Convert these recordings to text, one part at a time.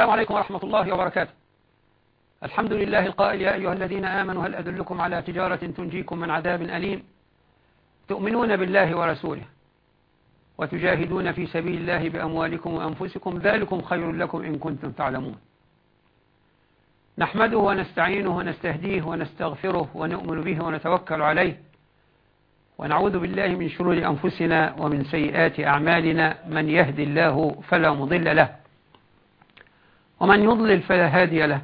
السلام عليكم ورحمة الله وبركاته. الحمد لله القائل يا أيها الذين آمنوا هل أدلكم على تجارة تنجيكم من عذاب أليم؟ تؤمنون بالله ورسوله وتجاهدون في سبيل الله بأموالكم وأنفسكم ذلكم خير لكم إن كنتم تعلمون. نحمده ونستعينه ونستهديه ونستغفره ونؤمن به ونتوكل عليه. ونعوذ بالله من شرور أنفسنا ومن سيئات أعمالنا. من يهدي الله فلا مضل له ومن يضلل فلا هادي له.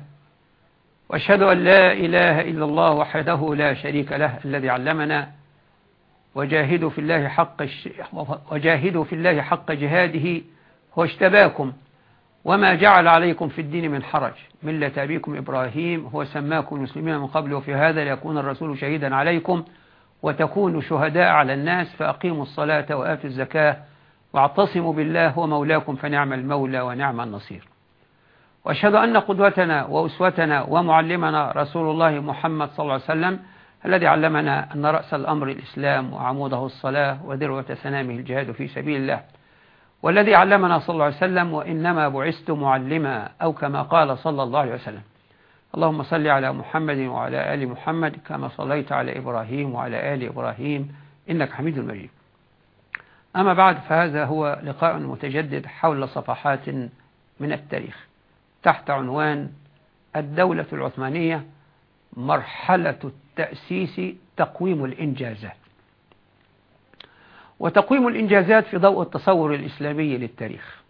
وأشهد أن لا إله إلا الله وحده لا شريك له الذي علمنا وجاهدوا في الله حق وجاهدوا في الله حق جهاده هو اشتباكم وما جعل عليكم في الدين من حرج. ملة أبيكم إبراهيم هو سماكم مسلمين من قبل وفي هذا ليكون الرسول شهيدا عليكم. وتكونوا شهداء على الناس فأقيموا الصلاة وآتوا الزكاة واعتصموا بالله هو مولاكم فنعم المولى ونعم النصير. وأشهد أن قدوتنا وأسوتنا ومعلمنا رسول الله محمد صلى الله عليه وسلم الذي علمنا أن رأس الأمر الإسلام وعموده الصلاة وذروة سنامه الجهاد في سبيل الله. والذي علمنا صلى الله عليه وسلم وإنما بعثت معلما أو كما قال صلى الله عليه وسلم. اللهم صل على محمد وعلى آل محمد كما صليت على إبراهيم وعلى آل إبراهيم إنك حميد مجيد. أما بعد فهذا هو لقاء متجدد حول صفحات من التاريخ. تحت عنوان الدولة العثمانية مرحلة التأسيس تقويم الإنجازات. وتقويم الإنجازات في ضوء التصور الإسلامي للتاريخ.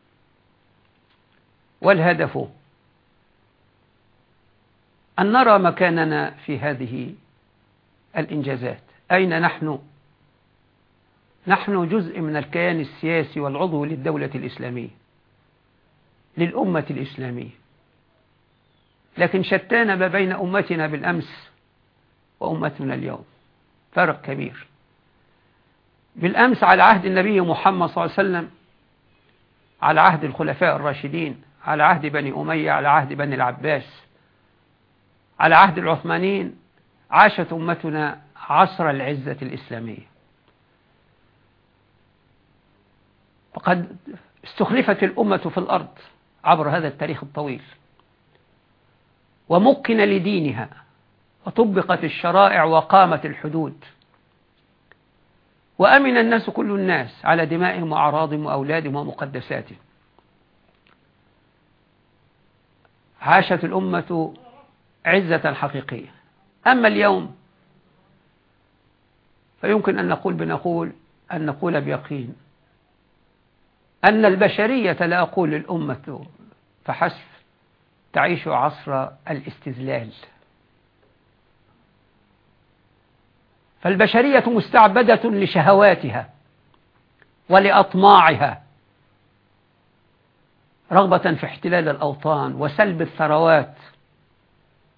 والهدف أن نرى مكاننا في هذه الإنجازات. أين نحن؟ نحن جزء من الكيان السياسي والعضو للدولة الإسلامية للأمة الإسلامية. لكن شتان ما بين أمتنا بالأمس وأمتنا اليوم. فرق كبير. بالأمس على عهد النبي محمد صلى الله عليه وسلم على عهد الخلفاء الراشدين على عهد بني أمية على عهد بني العباس على عهد العثمانيين عاشت أمتنا عصر العزة الإسلامية. وقد استخلفت الأمة في الأرض عبر هذا التاريخ الطويل. ومكن لدينها وطبقت الشرائع وقامت الحدود. وأمن الناس كل الناس على دمائهم وأعراضهم وأولادهم ومقدساتهم. عاشت الأمة عزة حقيقية. أما اليوم فيمكن أن نقول بنقول أن نقول بيقين أن البشرية لا أقول الأمة فحسب. تعيش عصر الاستذلال. فالبشرية مستعبدة لشهواتها ولأطماعها رغبة في احتلال الأوطان وسلب الثروات.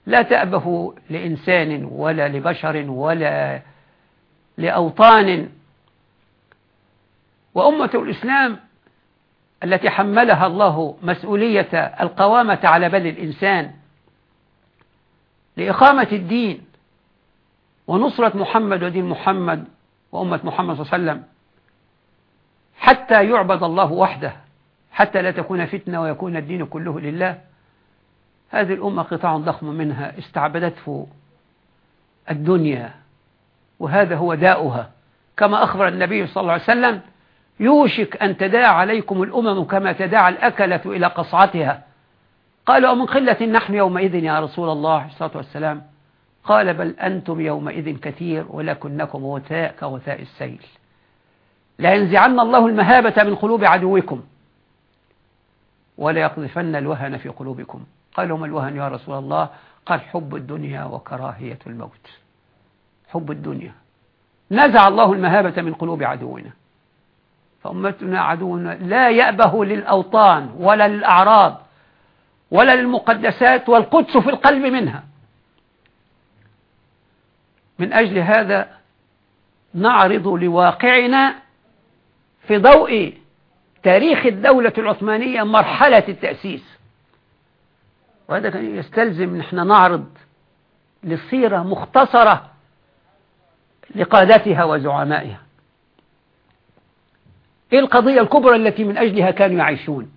لا تأبه لإنسان ولا لبشر ولا لأوطان. وأمة الإسلام التي حملها الله مسؤولية القوامة على بل الإنسان لإقامة الدين ونصرة محمد ودين محمد وأمة محمد صلى الله عليه وسلم حتى يعبد الله وحده حتى لا تكون فتنة ويكون الدين كله لله. هذه الأمة قطاع ضخم منها استعبدته الدنيا وهذا هو داؤها. كما أخبر النبي صلى الله عليه وسلم يوشك أن تداعى عليكم الأمم كما تداعى الأكلة إلى قصعتها. قال ومن قلة نحن يومئذ يا رسول الله الصلاة والسلام. قال بل أنتم يومئذ كثير ولكنكم غثاء كغثاء السيل. لا ينزعن الله المهابة من قلوب عدوكم ولا يقذفن الوهن في قلوبكم. قالوا ما الوهن يا رسول الله؟ قال حب الدنيا وكراهية الموت. حب الدنيا. نزع الله المهابة من قلوب عدونا. فأمتنا عدونا لا يأبه للأوطان ولا للأعراض ولا للمقدسات والقدس في القلب منها. من أجل هذا نعرض لواقعنا في ضوء تاريخ الدولة العثمانية مرحلة التأسيس. وهذا كان يستلزم إن إحنا نعرض لصيرة مختصرة لقادتها وزعمائها. إيه القضية الكبرى التي من أجلها كانوا يعيشون؟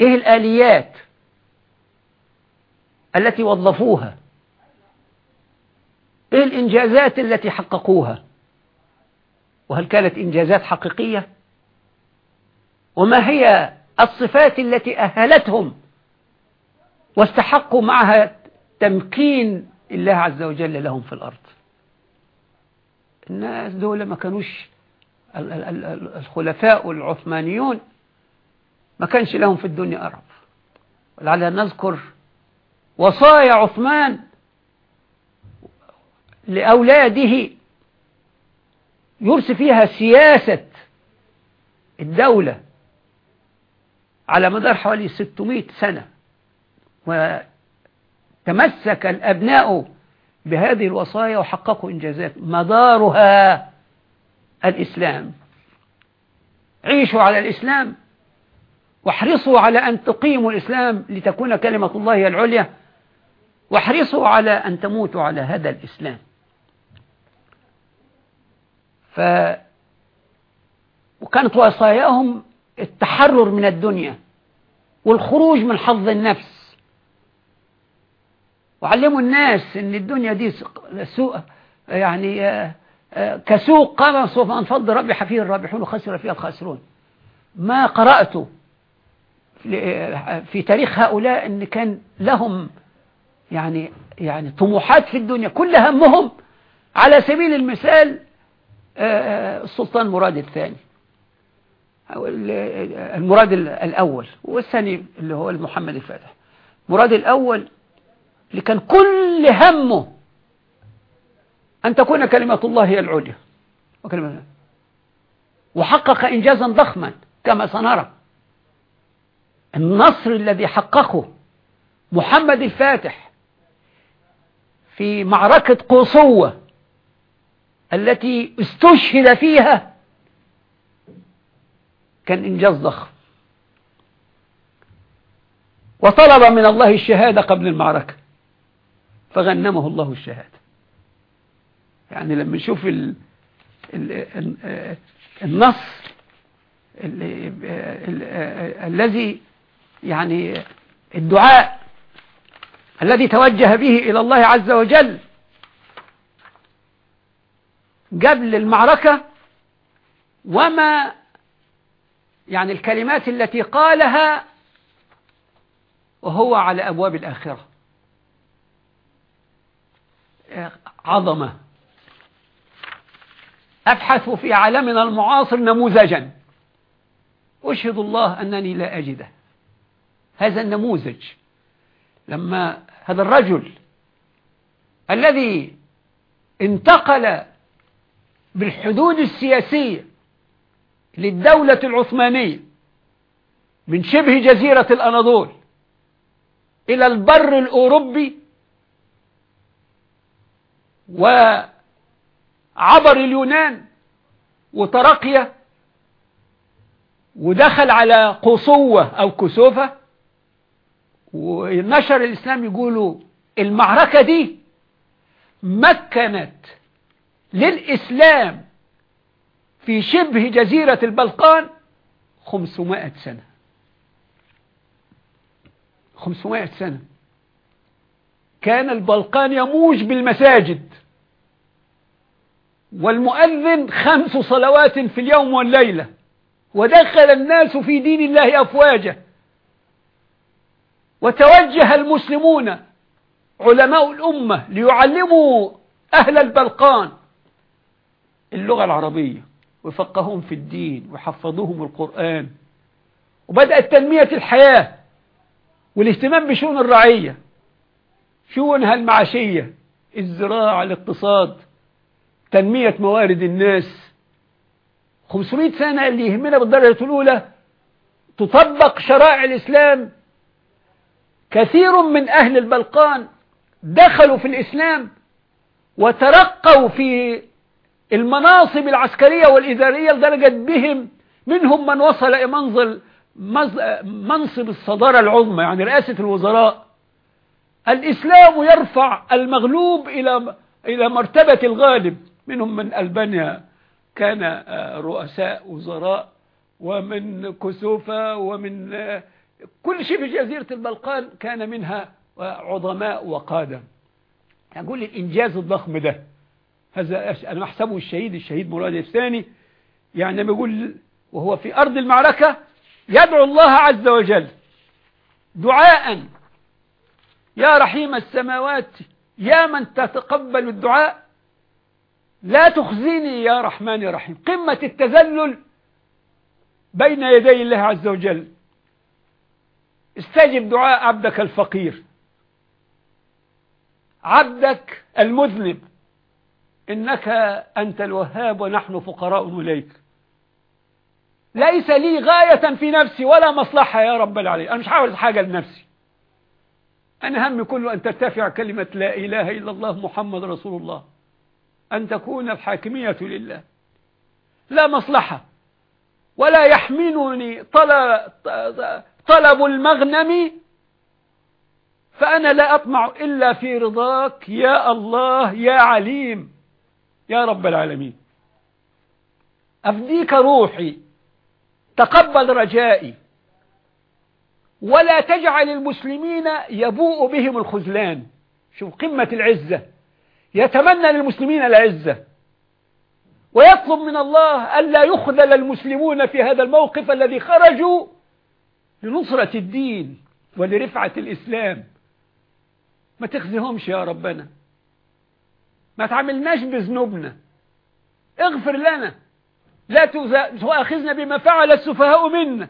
إيه الآليات التي وظفوها؟ إيه الإنجازات التي حققوها؟ وهل كانت إنجازات حقيقية؟ وما هي الصفات التي أهلتهم واستحقوا معها تمكين الله عز وجل لهم في الأرض؟ الناس دول ما كانوش الخلفاء العثمانيون. ما كانش لهم في الدنيا أرب ولعلنا نذكر وصايا عثمان لأولاده. يرسي فيها سياسة الدولة على مدار حوالي 600 سنة. وتمسك الأبناء بهذه الوصايا وحققوا إنجازات مدارها الإسلام. عيشوا على الإسلام واحرصوا على أن تقيموا الإسلام لتكون كلمة الله العليا واحرصوا على أن تموتوا على هذا الإسلام. ف وكانت وصاياهم التحرر من الدنيا والخروج من حظ النفس. وعلموا الناس إن الدنيا دي سوء يعني آه، آه، كسوق قام سوف انفض ربح فيه الرابحون وخسر فيها الخاسرون. ما قرأت في تاريخ هؤلاء إن كان لهم يعني يعني طموحات في الدنيا كل همهم على سبيل المثال آه، السلطان مراد الثاني المراد الأول والثاني اللي هو المحمد الفاتح. مراد الأول اللي كان كل همه أن تكون كلمة الله هي العليا. وكلمة وحقق إنجازا ضخما كما سنرى. النصر الذي حققه محمد الفاتح في معركة قوصوة التي استشهد فيها كان إنجاز ضخم. وطلب من الله الشهادة قبل المعركة. فغنمه الله الشهادة. يعني لما نشوف ال ال النص الذي يعني الدعاء الذي توجه به إلى الله عز وجل قبل المعركة وما يعني الكلمات التي قالها وهو على أبواب الآخرة. عظمة. أبحث في عالمنا المعاصر نموذجا. أشهد الله أنني لا أجده. هذا النموذج. لما هذا الرجل الذي انتقل بالحدود السياسية للدولة العثمانية من شبه جزيرة الأناضول إلى البر الأوروبي وعبر اليونان وترقية ودخل على قصوة أو كسوفة. ونشر الإسلام يقولوا المعركة دي مكنت للإسلام في شبه جزيرة البلقان 500 سنة. 500 سنة. كان البلقان يموج بالمساجد. والمؤذن خمس صلوات في اليوم والليلة. ودخل الناس في دين الله أفواجا. وتوجه المسلمون علماء الأمة ليعلموا أهل البلقان اللغة العربية وفقههم في الدين وحفظوهم القرآن. وبدأت تنمية الحياة والاهتمام بشؤون الرعية. شؤونها المعاشية الزراعة الاقتصاد. تنمية موارد الناس. 500 سنة اللي يهمنا بالدرجة الأولى تطبق شرائع الإسلام. كثير من أهل البلقان دخلوا في الإسلام وترقوا في المناصب العسكرية والإدارية لدرجة بهم. منهم من وصل منزل منصب الصدارة العظمى يعني رئاسة الوزراء. الإسلام يرفع المغلوب إلى إلى مرتبة الغالب. منهم من ألبانيا كان رؤساء وزراء ومن كسوفة ومن كل شيء في جزيرة البلقان كان منها عظماء وقادة. أقول الإنجاز الضخم ده. هذا أنا أحسبه الشهيد الشهيد مراد الثاني. يعني لما يقول وهو في أرض المعركة يدعو الله عز وجل دعاء. يا رحيم السماوات يا من تتقبل الدعاء لا تخزيني يا رحمن يا رحيم قمة التذلل بين يدي الله عز وجل. استجب دعاء عبدك الفقير. عبدك المذنب. إنك أنت الوهاب ونحن فقراء إليك. ليس لي غاية في نفسي ولا مصلحة يا رب العالمين. أنا مش عاوز حاجة لنفسي. أنا همي كله أن ترتفع كلمة لا إله إلا الله محمد رسول الله. أن تكون الحاكمية لله. لا مصلحة. ولا يحملني طلب, طلب المغنم فأنا لا أطمع إلا في رضاك. يا الله يا عليم يا رب العالمين. أفديك روحي. تقبل رجائي. ولا تجعل المسلمين يبوء بهم الخذلان. شوف قمة العزة. يتمنى للمسلمين العزة. ويطلب من الله ألا يخذل المسلمون في هذا الموقف الذي خرجوا لنصرة الدين ولرفعة الإسلام. ما تخزيهمش يا ربنا. ما تعملناش بذنوبنا. اغفر لنا. لا تؤاخذنا بما فعل السفهاء منا.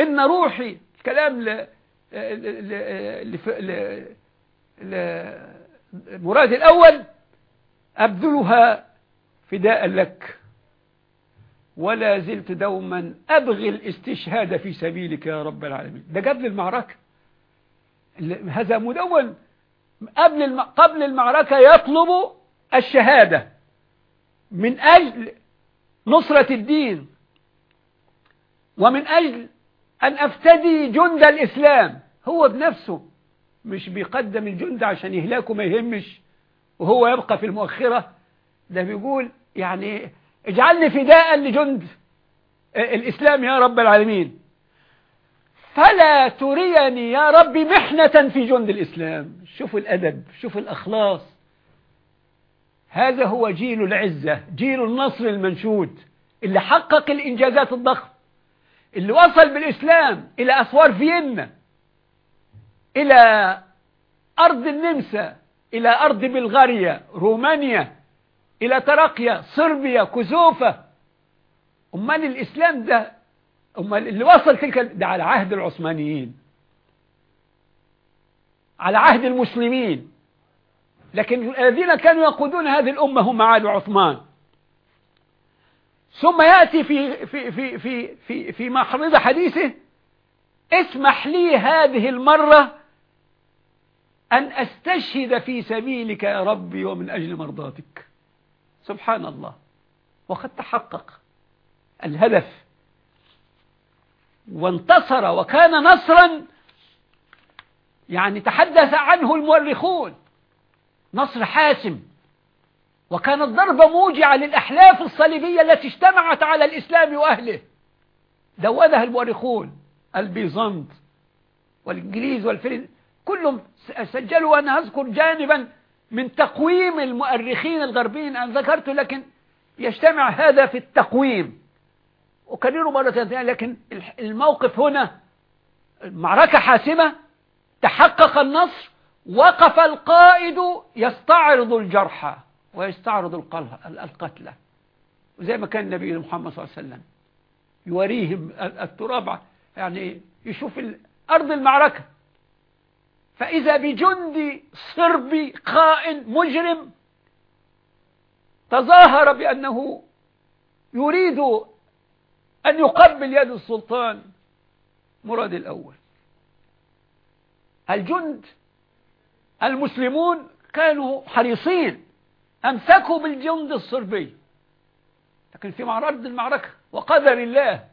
إن روحي كلام ل... ل... ل... المراد الأول أبذلها فداء لك. ولا زلت دوما أبغي الاستشهاد في سبيلك يا رب العالمين. ده قبل المعركة. هذا مدون. قبل قبل المعركة يطلب الشهادة. من أجل نصرة الدين. ومن أجل أن أفتدي جند الإسلام. هو بنفسه. مش بيقدم الجند عشان يهلاكه ما يهمش وهو يبقى في المؤخرة. ده بيقول يعني اجعلني فداء لجند الإسلام يا رب العالمين. فلا تريني يا رب محنة في جند الإسلام. شوفوا الأدب شوفوا الأخلاص. هذا هو جيل العزة جيل النصر المنشود اللي حقق الإنجازات الضخمة اللي وصل بالإسلام إلى أسوار فيينا. إلى أرض النمسا إلى أرض بلغاريا رومانيا إلى تراقيا صربيا كوزوفا. أمال الإسلام ده أمال اللي وصل تلك ده على عهد العثمانيين. على عهد المسلمين. لكن الذين كانوا يقودون هذه الأمة هم عاد عثمان ثم يأتي في في في في في في محرض حديثه اسمح لي هذه المرة أن أستشهد في سبيلك يا ربي ومن أجل مرضاتك. سبحان الله. وقد تحقق الهدف. وانتصر وكان نصرا يعني تحدث عنه المؤرخون. نصر حاسم. وكانت ضربة موجعة للأحلاف الصليبية التي اجتمعت على الإسلام وأهله. دونها المؤرخون. البيزنط والإنجليز والفرنس كلهم سجلوا وأنا أذكر جانبا من تقويم المؤرخين الغربيين أنا ذكرت لكن يجتمع هذا في التقويم. أكرره مرة ثانية لكن الموقف هنا معركة حاسمة تحقق النصر وقف القائد يستعرض الجرحى ويستعرض القتلى. وزي ما كان النبي محمد صلى الله عليه وسلم يوريهم التراب يعني يشوف أرض المعركة. فإذا بجندي صربي خائن مجرم تظاهر بأنه يريد أن يقبل يد السلطان مراد الأول. الجند المسلمون كانوا حريصين أمسكوا بالجند الصربي لكن في معرض المعركة وقدر الله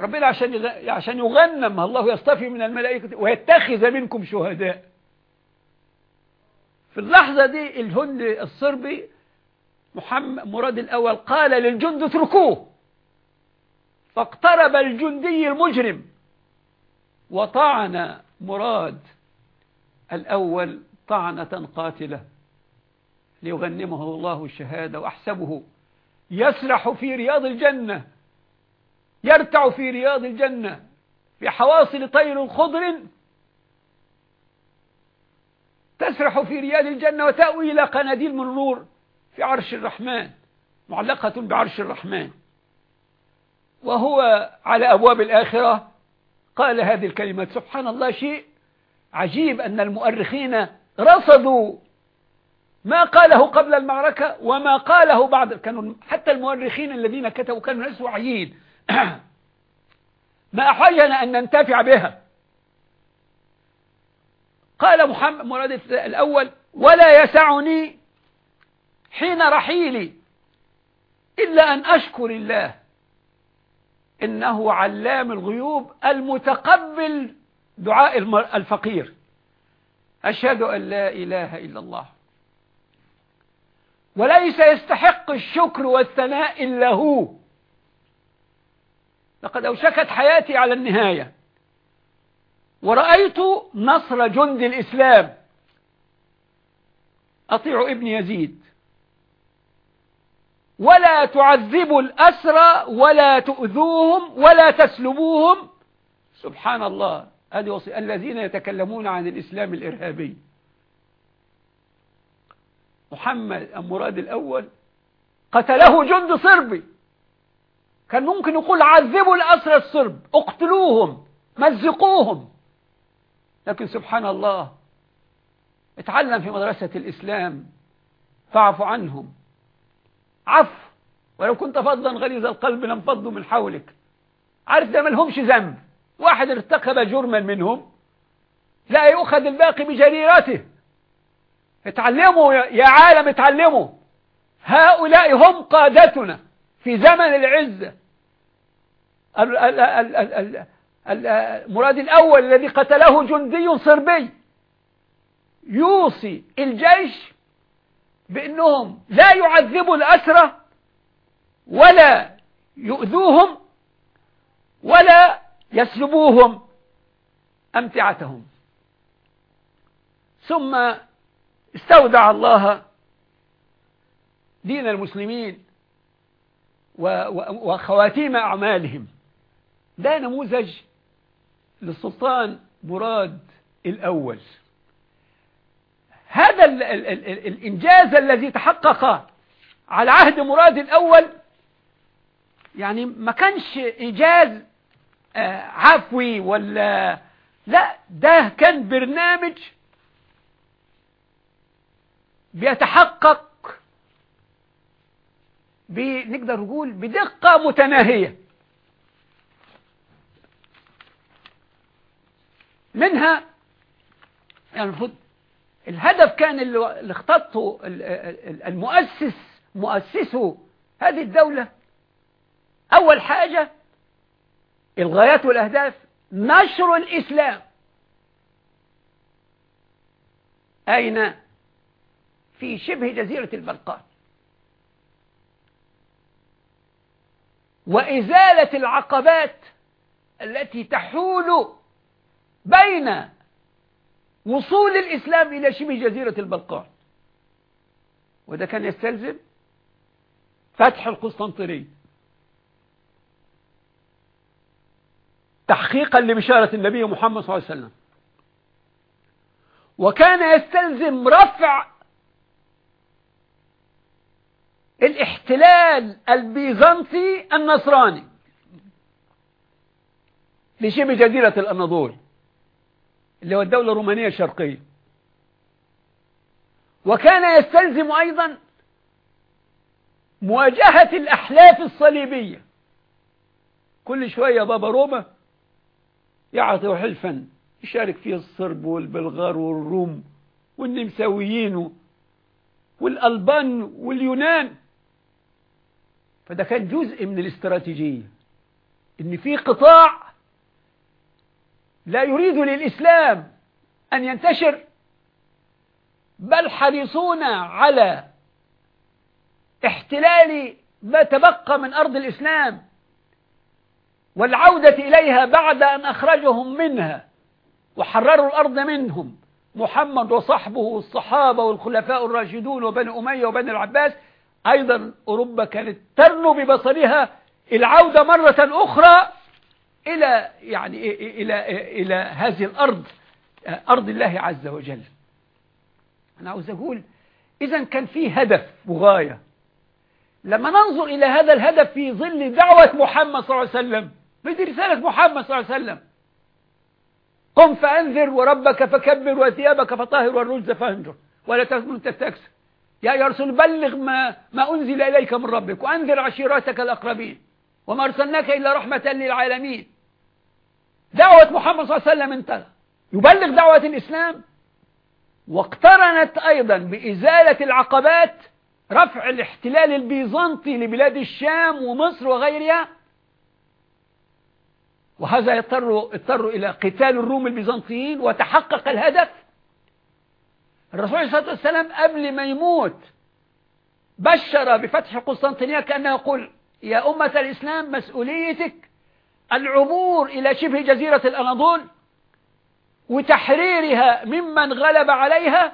ربنا عشان عشان يغنم الله يصطفي من الملائكة ويتخذ منكم شهداء. في اللحظة دي الهند الصربي محمد مراد الأول قال للجند اتركوه. فاقترب الجندي المجرم. وطعن مراد الأول طعنة قاتلة ليغنمه الله الشهادة وأحسبه. يسرح في رياض الجنة. يرتع في رياض الجنة في حواصل طير خضر تسرح في رياض الجنة وتأوي إلى قناديل من نور في عرش الرحمن معلقة بعرش الرحمن. وهو على أبواب الآخرة قال هذه الكلمات سبحان الله شيء عجيب أن المؤرخين رصدوا ما قاله قبل المعركة وما قاله بعد. كانوا حتى المؤرخين الذين كتبوا كانوا ناس وعيين ما أحوجنا أن ننتفع بها. قال محمد مراد الأول ولا يسعني حين رحيلي إلا أن أشكر الله. إنه علام الغيوب المتقبل دعاء الفقير. أشهد أن لا إله إلا الله. وليس يستحق الشكر والثناء إلا هو. لقد أوشكت حياتي على النهاية. ورأيت نصر جند الإسلام. أطيع ابن يزيد. ولا تعذبوا الأسرى ولا تؤذوهم ولا تسلبوهم. سبحان الله. الذين يتكلمون عن الإسلام الإرهابي. محمد المراد الأول قتله جند صربي. كان ممكن يقول عذبوا الأسرى الصرب اقتلوهم مزقوهم. لكن سبحان الله اتعلم في مدرسة الإسلام فاعف عنهم. عفو ولو كنت فظا غليظ القلب لانفضوا من حولك. عارف ده ملهمش ذنب. واحد ارتكب جرما منهم لا يؤخذ الباقي بجريرته. اتعلموا يا عالم اتعلموا. هؤلاء هم قادتنا في زمن العزة المراد الأول الذي قتله جندي صربي. يوصي الجيش بأنهم لا يعذبوا الأسرة ولا يؤذوهم ولا يسلبوهم أمتعتهم. ثم استودع الله دين المسلمين وخواتيم أعمالهم. ده نموذج للسلطان مراد الأول. هذا ال ال ال الإنجاز الذي تحقق على عهد مراد الأول يعني ما كانش إنجاز آه، عفوي ولا لا ده كان برنامج بيتحقق نقدر نقول بدقة متناهية. منها يعني المفروض الهدف كان اللي اختطه المؤسس مؤسسه هذه الدولة. أول حاجة الغايات والأهداف نشر الإسلام. أين؟ في شبه جزيرة البلقان وإزالة العقبات التي تحول بين وصول الإسلام إلى شبه جزيرة البلقان. وده كان يستلزم فتح القسطنطينية تحقيقا لبشارة النبي محمد صلى الله عليه وسلم. وكان يستلزم رفع الاحتلال البيزنطي النصراني لشبه جزيرة الأناضول. اللي هو الدولة الرومانية الشرقية. وكان يستلزم أيضا مواجهة الأحلاف الصليبية. كل شوية بابا روما يعطي حلفا يشارك فيه الصرب والبلغار والروم والنمساويين والألبان واليونان. فده كان جزء من الاستراتيجية إن في قطاع لا يريد للإسلام أن ينتشر بل حريصون على احتلال ما تبقى من أرض الإسلام والعودة إليها بعد أن أخرجهم منها وحرروا الأرض منهم. محمد وصحبه والصحابة والخلفاء الراشدون وبني أمية وبني العباس أيضا أوروبا كانت ترنو ببصرها. العودة مرة أخرى إلى يعني إلى إلى هذه الأرض أرض الله عز وجل. أنا عاوز أقول إذا كان في هدف وغاية. لما ننظر إلى هذا الهدف في ظل دعوة محمد صلى الله عليه وسلم بدي رسالة محمد صلى الله عليه وسلم. قم فأنذر وربك فكبر وثيابك فطهر والرجز فانجر. ولا تكن تستكثر. يا يا رسول بلغ ما, ما أنزل إليك من ربك وأنذر عشيرتك الأقربين. وما أرسلناك إلا رحمة للعالمين. دعوة محمد صلى الله عليه وسلم انتهى. يبلغ دعوة الإسلام. واقترنت أيضا بإزالة العقبات رفع الاحتلال البيزنطي لبلاد الشام ومصر وغيرها. وهذا يضطر اضطر إلى قتال الروم البيزنطيين. وتحقق الهدف. الرسول عليه الصلاة والسلام قبل ما يموت بشر بفتح قسطنطينية كأنه يقول يا أمة الإسلام مسؤوليتك العبور إلى شبه جزيرة الأناضول وتحريرها ممن غلب عليها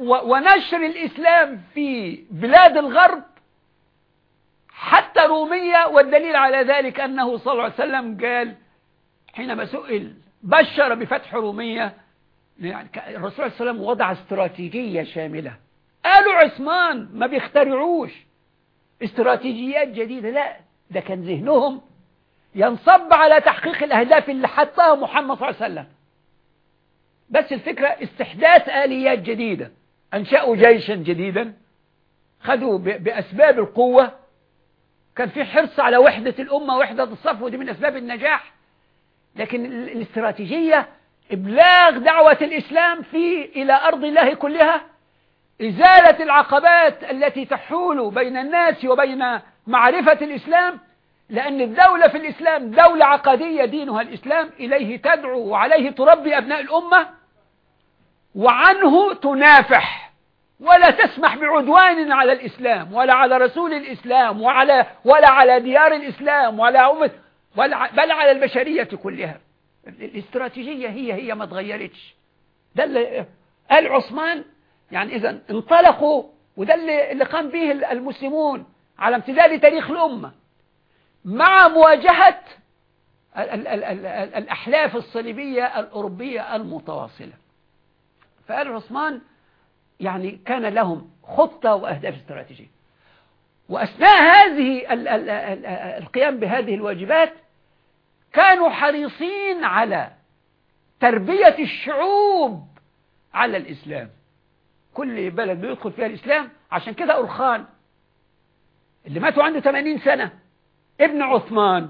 ونشر الإسلام في بلاد الغرب حتى رومية والدليل على ذلك أنه صلى الله عليه وسلم قال حينما سئل بشر بفتح رومية يعني الرسول صلى الله عليه وسلم وضع استراتيجية شاملة. قالوا عثمان ما بيخترعوش استراتيجيات جديدة لا. ده كان ذهنهم ينصب على تحقيق الأهداف اللي حطها محمد صلى الله عليه وسلم. بس الفكرة استحداث آليات جديدة أنشأوا جيشا جديدا خذوا بأسباب القوة. كان في حرص على وحدة الأمة وحدة الصف ودي من أسباب النجاح. لكن الاستراتيجية إبلاغ دعوة الإسلام في إلى أرض الله كلها إزالة العقبات التي تحول بين الناس وبين معرفة الإسلام لأن الدولة في الإسلام دولة عقدية دينها الإسلام إليه تدعو وعليه تربي أبناء الأمة وعنه تنافح ولا تسمح بعدوان على الإسلام ولا على رسول الإسلام وعلى ولا على ديار الإسلام ولا أمة بل على البشرية كلها. الاستراتيجية هي هي ما تغيرتش. ده اللي قال عثمان يعني إذا انطلقوا وده اللي, قام به المسلمون. على امتداد تاريخ الأمة مع مواجهة الأحلاف الصليبية الأوروبية المتواصلة. فقال عثمان يعني كان لهم خطة وأهداف استراتيجية. وأثناء هذه القيام بهذه الواجبات كانوا حريصين على تربية الشعوب على الإسلام. كل بلد بيدخل فيها الإسلام عشان كده أرخان. اللي ماتوا عنده 80 سنة. ابن عثمان.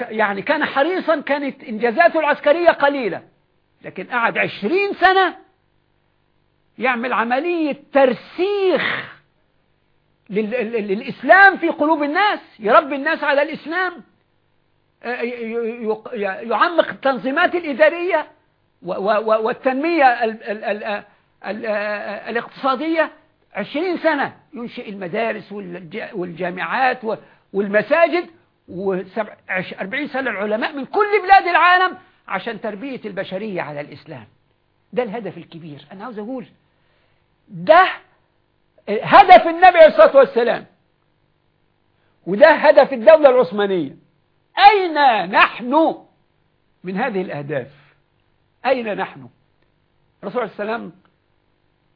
يعني كان حريصا كانت إنجازاته العسكرية قليلة. لكن قعد 20 سنة يعمل عملية ترسيخ للإسلام في قلوب الناس يربي الناس على الإسلام. يعمق التنظيمات الإدارية والتنمية الاقتصادية. عشرين سنة ينشئ المدارس والجامعات والمساجد وأربعين سنة العلماء من كل بلاد العالم عشان تربية البشرية على الإسلام. ده الهدف الكبير. أنا عاوز أقول ده هدف النبي عليه الصلاة والسلام. وده هدف الدولة العثمانية. أين نحن من هذه الأهداف؟ أين نحن؟ الرسول عليه السلام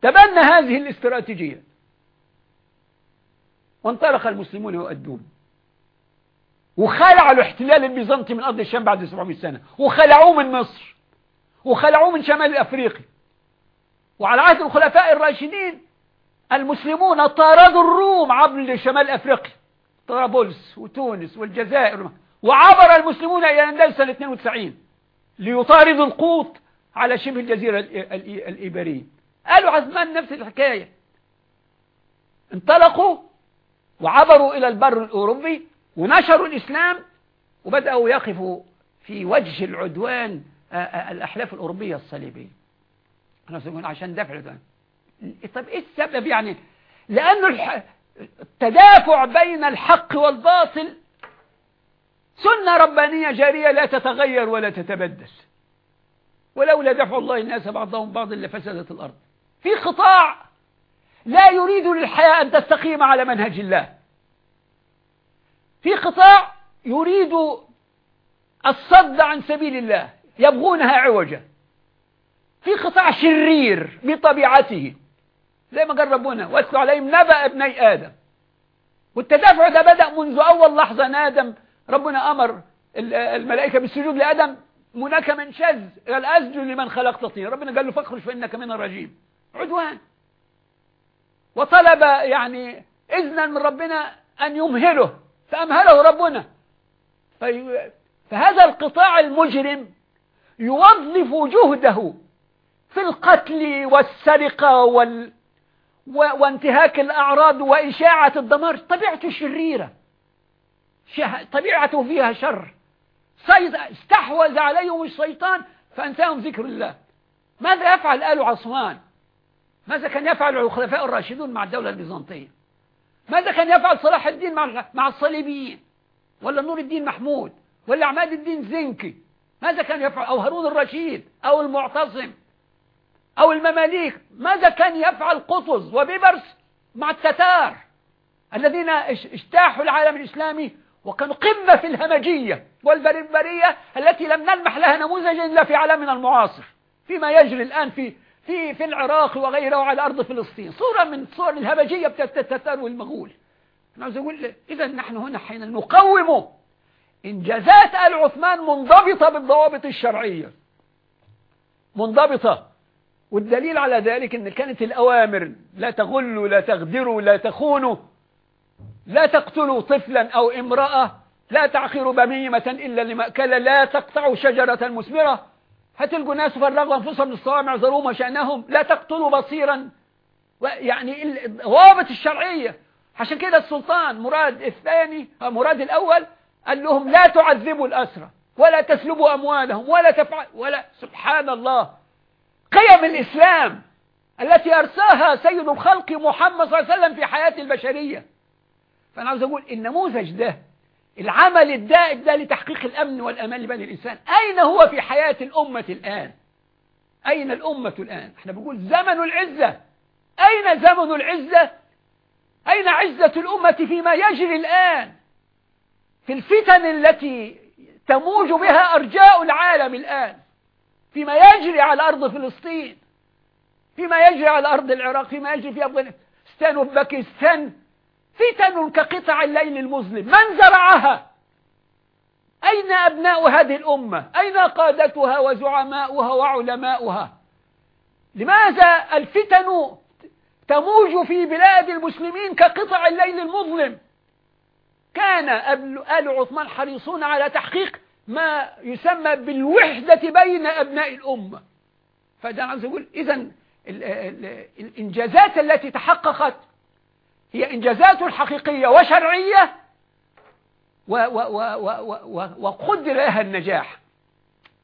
تبنى هذه الاستراتيجية. وانطلق المسلمون يؤدون. وخلعوا الاحتلال البيزنطي من أرض الشام بعد 700 سنة. وخلعوه من مصر. وخلعوه من شمال أفريقيا. وعلى عهد الخلفاء الراشدين المسلمون طاردوا الروم عبر شمال أفريقيا. طرابلس وتونس والجزائر. وعبر المسلمون إلى الأندلس سنة 92 ليطاردوا القوط على شبه الجزيرة الإيبارية قالوا عثمان نفس الحكاية. انطلقوا وعبروا إلى البر الأوروبي ونشروا الإسلام وبدأوا يقفوا في وجه العدوان الأحلاف الأوروبية الصليبية. أنا عشان دفع العدوان طب إيه السبب يعني؟ لأنه التدافع بين الحق والباطل. سنة ربانية جارية لا تتغير ولا تتبدل. ولولا دفع الله الناس بعضهم بعض لفسدت الأرض. في قطاع لا يريد للحياة أن تستقيم على منهج الله. في قطاع يريد الصد عن سبيل الله يبغونها عوجا. في قطاع شرير بطبيعته. زي ما قال ربنا واتلوا عليهم نبأ ابني آدم. والتدافع ده بدأ منذ أول لحظة آدم ربنا أمر الملائكة بالسجود لآدم منك من شذ قال أسجد لمن خلقت طين ربنا قال له فاخرج فإنك من الرجيم. عدوان. وطلب يعني إذنا من ربنا أن يمهله فأمهله ربنا. فهذا القطاع المجرم يوظف جهده في القتل والسرقة وال وانتهاك الأعراض وإشاعة الدمار. طبيعته شريرة. طبيعته فيها شر. استحوذ عليهم الشيطان فأنساهم ذكر الله. ماذا يفعل آل عثمان؟ ماذا كان يفعل الخلفاء الراشدون مع الدولة البيزنطية؟ ماذا كان يفعل صلاح الدين مع مع الصليبيين؟ ولا نور الدين محمود؟ ولا عماد الدين زنكي؟ ماذا كان يفعل؟ أو هارون الرشيد؟ أو المعتصم؟ أو المماليك؟ ماذا كان يفعل قطز وبيبرس مع التتار الذين اجتاحوا العالم الإسلامي وكانوا قمة في الهمجية والبربرية التي لم نلمح لها نموذجا إلا في عالمنا المعاصر؟ فيما يجري الآن في في في العراق وغيره وعلى أرض فلسطين. صورة من صور الهمجية بتاعت والمغول. أنا عاوز أقول إذا نحن هنا حين نقوم إنجازات آل عثمان منضبطة بالضوابط الشرعية. منضبطة. والدليل على ذلك أن كانت الأوامر لا تغلوا لا تغدروا لا تخونوا لا تقتلوا طفلا أو امرأة لا تعقروا بميمة إلا لمأكل لا تقطعوا شجرة مثمرة هتلقوا ناس فرغوا أنفسهم من الصوامع ظلوم شأنهم لا تقتلوا بصيرا. يعني الضوابط الشرعية. عشان كده السلطان مراد الثاني مراد الأول قال لهم لا تعذبوا الأسرى ولا تسلبوا أموالهم ولا تفعل ولا سبحان الله. قيم الإسلام التي أرساها سيد الخلق محمد صلى الله عليه وسلم في حياة البشرية. فأنا عاوز أقول النموذج ده العمل الدائم ده لتحقيق الأمن والأمان لبني الإنسان. أين هو في حياة الأمة الآن؟ أين الأمة الآن؟ إحنا بنقول زمن العزة. أين زمن العزة؟ أين عزة الأمة فيما يجري الآن؟ في الفتن التي تموج بها أرجاء العالم الآن. فيما يجري على أرض فلسطين. فيما يجري على أرض العراق. فيما يجري في أفغانستان. وباكستان فتن كقطع الليل المظلم. من زرعها؟ أين أبناء هذه الأمة؟ أين قادتها وزعماؤها وعلماؤها؟ لماذا الفتن تموج في بلاد المسلمين كقطع الليل المظلم؟ كان آل عثمان حريصون على تحقيق ما يسمى بالوحدة بين أبناء الأمة. فده عايز أقول إذا الإنجازات التي تحققت هي إنجازات حقيقية وشرعية وقدر لها النجاح.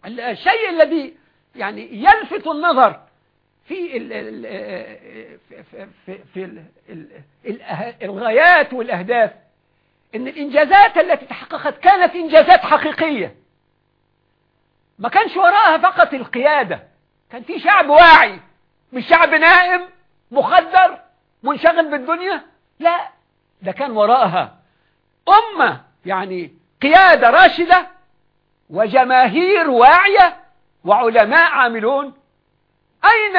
الشيء الذي يعني يلفت النظر في في في الغايات والأهداف. إن الإنجازات التي تحققت كانت إنجازات حقيقية. ما كانش وراءها فقط القيادة. كان في شعب واعي. مش شعب نائم مخدر منشغل بالدنيا. لا ده كان وراءها أمة يعني قيادة راشدة وجماهير واعية وعلماء عاملون. أين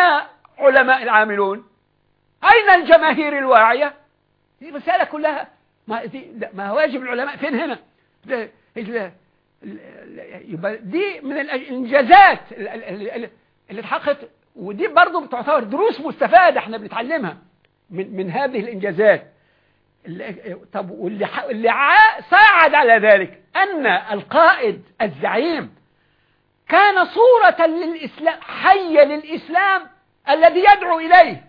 علماء العاملون؟ أين الجماهير الواعية؟ دي مسألة كلها. ما, دي ما واجب العلماء. فين هنا؟ دي من الإنجازات اللي اتحققت. ودي برضه بتعتبر دروس مستفادة إحنا بنتعلمها. من من هذه الإنجازات. طب واللي اللي ساعد على ذلك أن القائد الزعيم كان صورة للإسلام حية للإسلام الذي يدعو إليه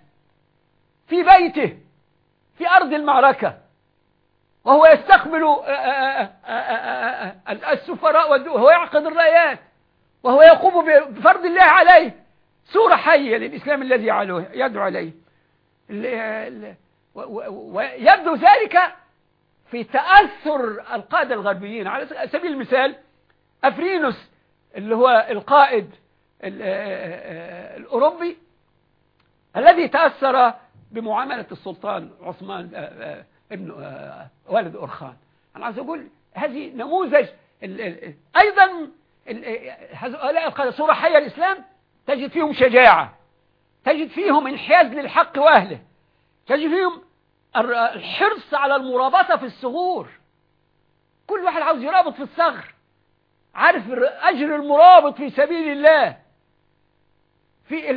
في بيته في أرض المعركة وهو يستقبل السفراء وهو يعقد الرايات وهو يقوم بفرض الله عليه صورة حية للإسلام الذي يدعو عليه. ويبدو ذلك في تأثر القادة الغربيين. على سبيل المثال أفرينوس اللي هو القائد الأوروبي الذي تأثر بمعاملة السلطان عثمان ابن والد أرخان أنا عايز أقول هذه نموذج أيضا هؤلاء القادة صورة حية الإسلام تجد فيهم شجاعة. تجد فيهم انحياز للحق وأهله. تجد فيهم الحرص على المرابطة في الثغور كل واحد عاوز يرابط في الثغر عارف أجر المرابط في سبيل الله. في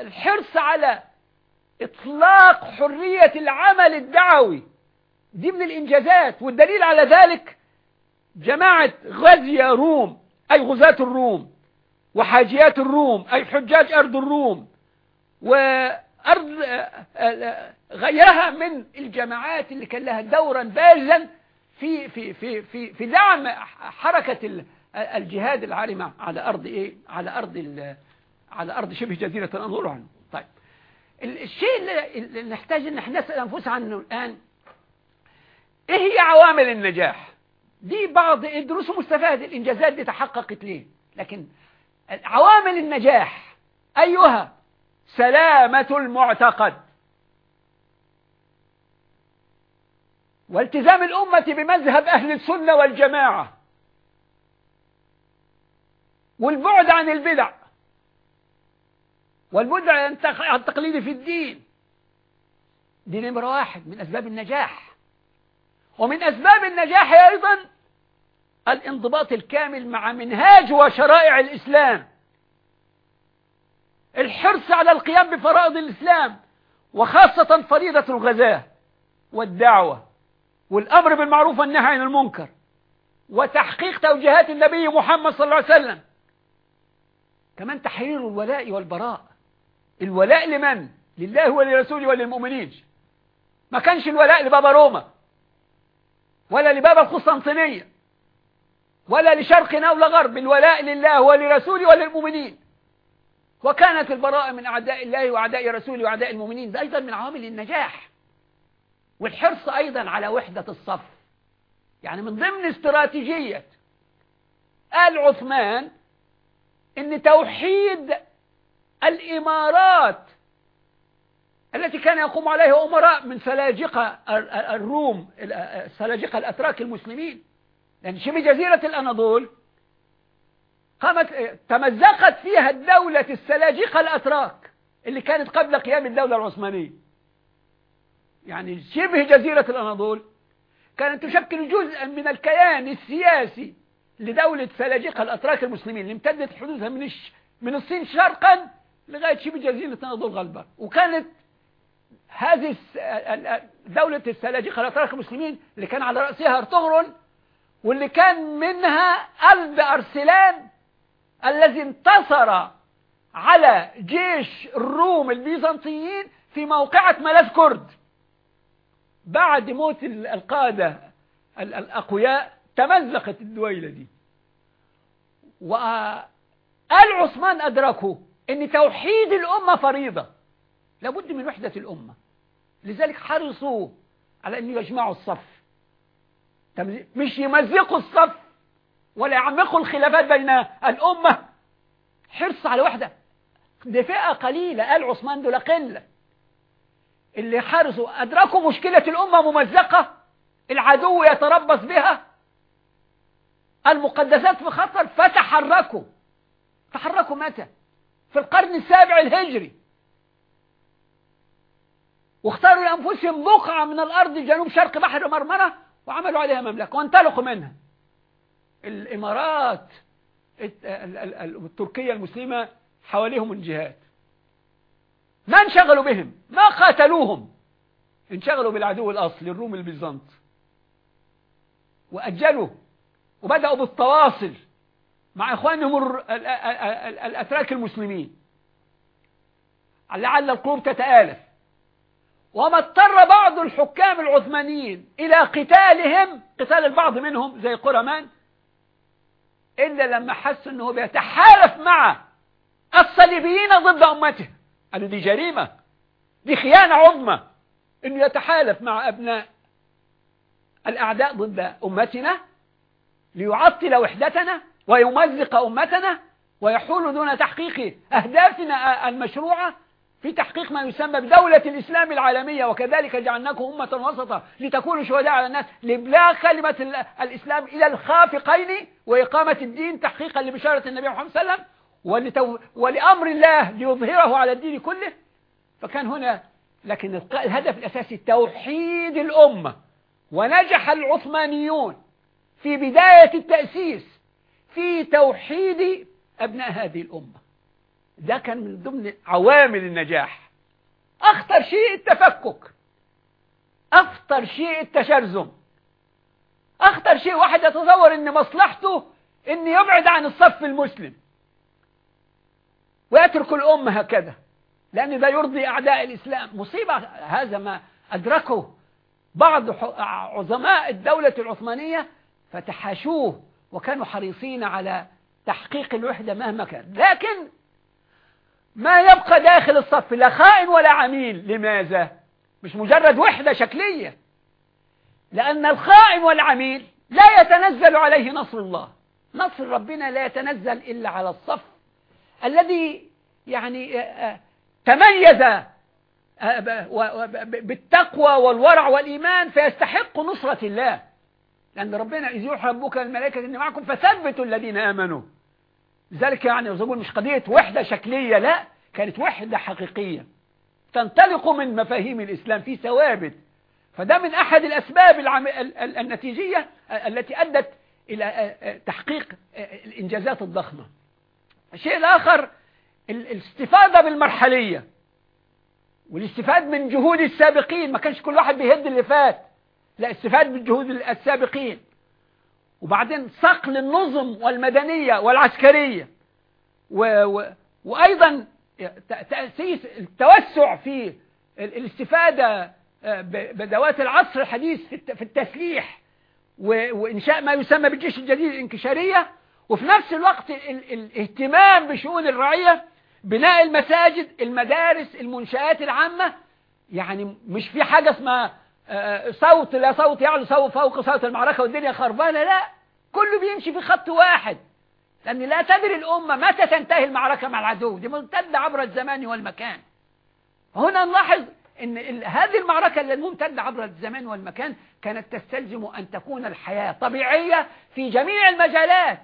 الحرص على إطلاق حرية العمل الدعوي. دي من الإنجازات. والدليل على ذلك جماعة غزي روم أي غزاة الروم. وحاجيات الروم أي حجاج أرض الروم وأرض غيرها من الجماعات اللي كان لها دورا بارزا في في في في في دعم حركة الجهاد العارمة على أرض إيه؟ على أرض على أرض شبه جزيرة الأنظر عنه طيب الشيء اللي نحتاج أن إحنا نسأل أنفسنا عنه الآن إيه هي عوامل النجاح؟ دي بعض الدروس المستفادة الإنجازات دي تحققت ليه؟ لكن عوامل النجاح أيها سلامة المعتقد. والتزام الأمة بمذهب أهل السنة والجماعة. والبعد عن البدع. والبعد عن التقليد في الدين. دي نمرة واحد من أسباب النجاح. ومن أسباب النجاح أيضا الانضباط الكامل مع منهاج وشرائع الإسلام. الحرص على القيام بفرائض الإسلام وخاصة فريضة الغزاة والدعوة والأمر بالمعروف والنهي عن المنكر وتحقيق توجيهات النبي محمد صلى الله عليه وسلم. كمان تحرير الولاء والبراء. الولاء لمن؟ لله ولرسوله وللمؤمنين. ما كانش الولاء لبابا روما ولا لبابا القسطنطينية. ولا لشرقنا ولا غرب الولاء لله ولرسوله وللمؤمنين. وكانت البراءة من أعداء الله وأعداء رسوله وأعداء المؤمنين ده أيضا من عوامل النجاح. والحرص أيضا على وحدة الصف. يعني من ضمن استراتيجية آل عثمان إن توحيد الإمارات التي كان يقوم عليها أمراء من سلاجقة الروم سلاجقة الأتراك المسلمين. لأن شبه جزيرة الأناضول قامت تمزقت فيها الدولة السلاجقة الأتراك اللي كانت قبل قيام الدولة العثمانية. يعني شبه جزيرة الأناضول كانت تشكل جزءا من الكيان السياسي لدولة سلاجقة الأتراك المسلمين اللي امتدت حدودها من من الصين شرقا لغاية شبه جزيرة الأناضول غربا وكانت هذه دولة السلاجقة الأتراك المسلمين اللي كان على رأسها أرطغرل واللي كان منها ألب أرسلان الذي انتصر على جيش الروم البيزنطيين في موقعة ملاذ كرد. بعد موت القادة الأقوياء تمزقت الدويلة دي. وآل عثمان أدركوا أن توحيد الأمة فريضة. لابد من وحدة الأمة. لذلك حرصوا على أن يجمعوا الصف. مش يمزقوا الصف ولا يعمقوا الخلافات بين الأمة؟ حرص على وحدة دي فئة قليلة آل عثمان دول قلة اللي حرصوا أدركوا مشكلة الأمة ممزقة العدو يتربص بها. المقدسات في خطر فتحركوا. تحركوا متى؟ في القرن السابع الهجري. واختاروا لأنفسهم بقعة من الأرض جنوب شرق بحر مرمرة وعملوا عليها مملكة وانطلقوا منها. الإمارات التركية المسلمة حواليهم الجهاد. ما انشغلوا بهم ما قاتلوهم. انشغلوا بالعدو الأصلي الروم البيزنط وأجلوا وبدأوا بالتواصل مع إخوانهم الأتراك المسلمين. لعل القلوب تتآلف. وما اضطر بعض الحكام العثمانيين إلى قتالهم قتال البعض منهم زي قرمان إلا لما حس أنه بيتحالف مع الصليبيين ضد أمته قالوا دي جريمة دي خيانة عظمى إنه يتحالف مع أبناء الأعداء ضد أمتنا ليعطل وحدتنا ويمزق أمتنا ويحول دون تحقيق أهدافنا المشروعة في تحقيق ما يسمى بدولة الإسلام العالمية وكذلك جعلناكم أمة وسطا لتكونوا شهداء على الناس لإبلاغ كلمة الإسلام إلى الخافقين وإقامة الدين تحقيقا لبشارة النبي محمد صلى الله عليه وسلم ولأمر الله ليظهره على الدين كله. فكان هنا لكن الهدف الأساسي توحيد الأمة. ونجح العثمانيون في بداية التأسيس في توحيد أبناء هذه الأمة. ده كان من ضمن عوامل النجاح. أخطر شيء التفكك. أخطر شيء التشرذم. أخطر شيء واحد يتصور أن مصلحته أن يبعد عن الصف المسلم. ويترك الأمة هكذا. لأن ده يرضي أعداء الإسلام. مصيبة هذا ما أدركه بعض عظماء الدولة العثمانية فتحاشوه وكانوا حريصين على تحقيق الوحدة مهما كان. لكن ما يبقى داخل الصف لا خائن ولا عميل. لماذا؟ مش مجرد وحدة شكلية. لأن الخائن والعميل لا يتنزل عليه نصر الله. نصر ربنا لا يتنزل إلا على الصف الذي يعني آه، آه، تميز آه، بالتقوى والورع والإيمان فيستحق نصرة الله. لأن ربنا إذ يوحى ربك الملائكة إن معكم فثبتوا الذين آمنوا. لذلك يعني زبون مش قضية وحدة شكلية لا كانت وحدة حقيقية. تنطلق من مفاهيم الإسلام في ثوابت. فده من أحد الأسباب النتيجية التي أدت إلى تحقيق الإنجازات الضخمة. الشيء الآخر الاستفادة بالمرحلية. والاستفاد من جهود السابقين. ما كانش كل واحد بيهد اللي فات. لا استفاد من جهود السابقين. وبعدين صقل النظم والمدنية والعسكرية. و و وأيضا تأسيس التوسع في الاستفادة آه، بدوات العصر الحديث في التسليح وإنشاء ما يسمى بالجيش الجديد الانكشارية. وفي نفس الوقت الاهتمام بشؤون الرعية بناء المساجد المدارس المنشآت العامة. يعني مش في حاجة اسمها صوت لا صوت يعلو صوت فوق صوت المعركة والدنيا خربانة لا. كله بيمشي في خط واحد. لأن لا تدري الأمة متى تنتهي المعركة مع العدو. دي ممتدة عبر الزمان والمكان. هنا نلاحظ أن هذه المعركة الممتدة عبر الزمان والمكان كانت تستلزم أن تكون الحياة طبيعية في جميع المجالات.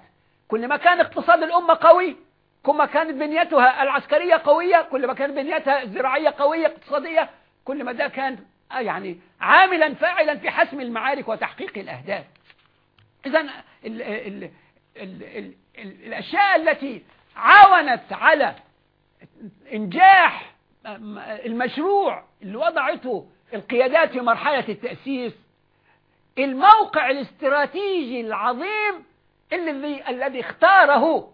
كل ما كان اقتصاد الأمة قوي كل ما كانت بنيتها العسكرية قوية كل ما كانت بنيتها الزراعية قوية اقتصادية كل ما ده كان يعني عاملا فاعلا في حسم المعارك وتحقيق الأهداف. إذا الأشياء التي عاونت على إنجاح المشروع اللي وضعته القيادات في مرحلة التأسيس الموقع الاستراتيجي العظيم الذي الذي اختاره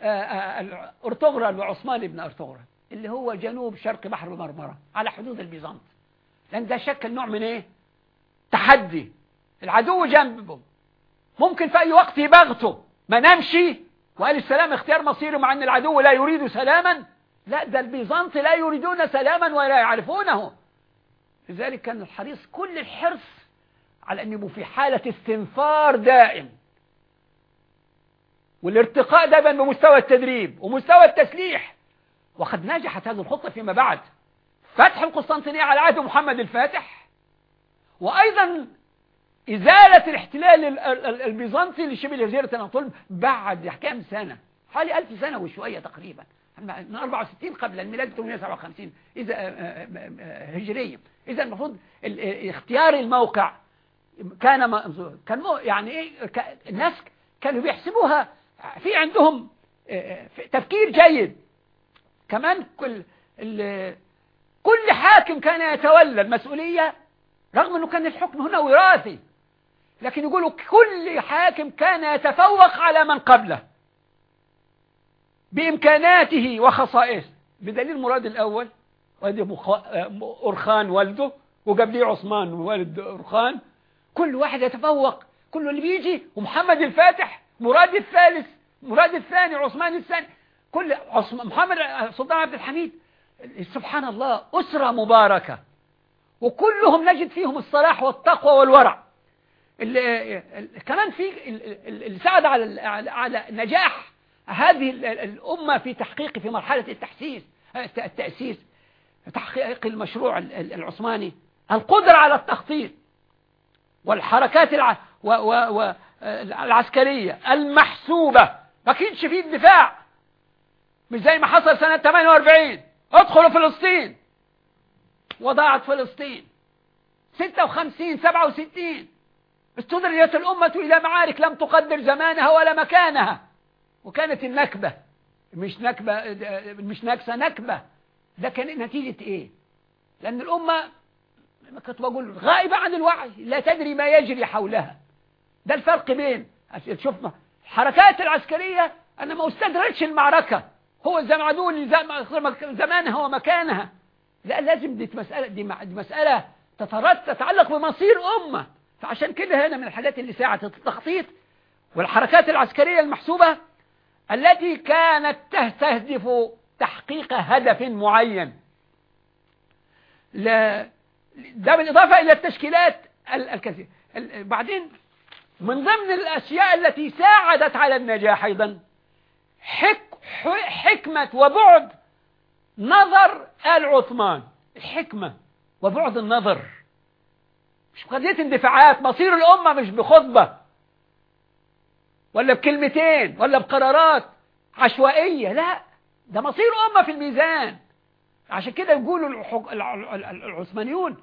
آه، آه، أرطغرل وعثمان بن أرطغرل اللي هو جنوب شرق بحر مرمرة على حدود البيزنط لأن ده شكل نوع من إيه؟ تحدي. العدو جنبه. ممكن في أي وقت يبغته. ما نمشي وقال السلام اختيار مصيري مع أن العدو لا يريد سلاما. لا ده البيزنط لا يريدون سلاما ولا يعرفونه. لذلك كان الحريص كل الحرص على أن يبقوا في حالة استنفار دائم. والارتقاء دائما بمستوى التدريب ومستوى التسليح. وقد نجحت هذه الخطة فيما بعد. فتح القسطنطينية على عهد محمد الفاتح وأيضا إزالة الاحتلال البيزنطي لشبه جزيرة الأناطول بعد كام سنة؟ حوالي ألف سنة وشوية تقريبا. من 64 قبل الميلاد 857 إذا آه، آه، آه، هجرية إذا المفروض اختيار الموقع كان كان يعني إيه الناس كانوا بيحسبوها في عندهم تفكير جيد. كمان كل كل حاكم كان يتولى المسؤولية رغم أنه كان الحكم هنا وراثي. لكن يقولوا كل حاكم كان يتفوق على من قبله بإمكاناته وخصائصه بدليل مراد الأول وادي أرخان والده وقبليه عثمان والد أرخان. كل واحد يتفوق. كل اللي بيجي ومحمد الفاتح مراد الثالث مراد الثاني عثمان الثاني. كل محمد سلطان عبد الحميد. سبحان الله أسرة مباركة. وكلهم نجد فيهم الصلاح والتقوى والورع. اللي كمان في اللي ساعد على على نجاح هذه الأمة في تحقيق في مرحلة التحسيس التأسيس تحقيق المشروع العثماني. القدرة على التخطيط والحركات الع... و... و... و... العسكرية المحسوبة. ما كانش فيه الدفاع. مش زي ما حصل سنة 48 ادخلوا فلسطين. وضاعت فلسطين. 56 67 استدرجت الأمة إلى معارك لم تقدر زمانها ولا مكانها. وكانت النكبة. مش نكبة مش نكسة نكبة. ده كان نتيجة إيه؟ لأن الأمة كنت بقول غائبة عن الوعي لا تدري ما يجري حولها. ده الفرق بين شفنا الحركات العسكرية أنا ما أستدرجش المعركة. هو الزمعدون زمانها ومكانها. لا لازم دي مسألة دي مسألة تتعلق بمصير أمة. فعشان كده هنا من الحاجات اللي ساعدت التخطيط والحركات العسكرية المحسوبة التي كانت تستهدف تحقيق هدف معين. ده بالإضافة إلى التشكيلات الكثيرة بعدين من ضمن الأشياء التي ساعدت على النجاح أيضا حك حكمة وبعد نظر آل عثمان الحكمة وبعد النظر. مش قضية اندفاعات؟ مصير الأمة مش بخطبة. ولا بكلمتين ولا بقرارات عشوائية. لا ده مصير أمة في الميزان. عشان كده يقولوا العثمانيون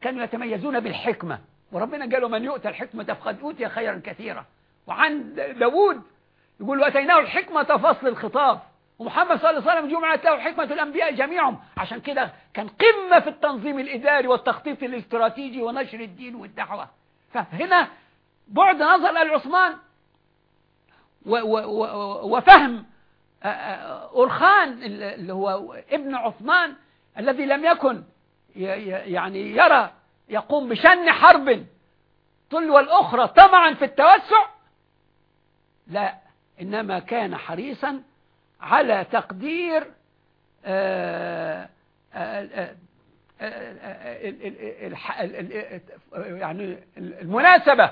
كانوا يتميزون بالحكمة. وربنا قالوا من يؤتى الحكمة فقد أوتي خيرا كثيرا. وعن داود يقول أتيناه الحكمة فصل الخطاب. ومحمد صلى الله عليه وسلم جمعة له حكمة الأنبياء جميعهم. عشان كده كان قمة في التنظيم الإداري والتخطيط الاستراتيجي ونشر الدين والدعوة. فهنا بعد نظر العثمان وفهم أرخان اللي هو ابن عثمان الذي لم يكن يعني يرى يقوم بشن حرب تلو الأخرى طمعا في التوسع. لا إنما كان حريصا على تقدير يعني المناسبة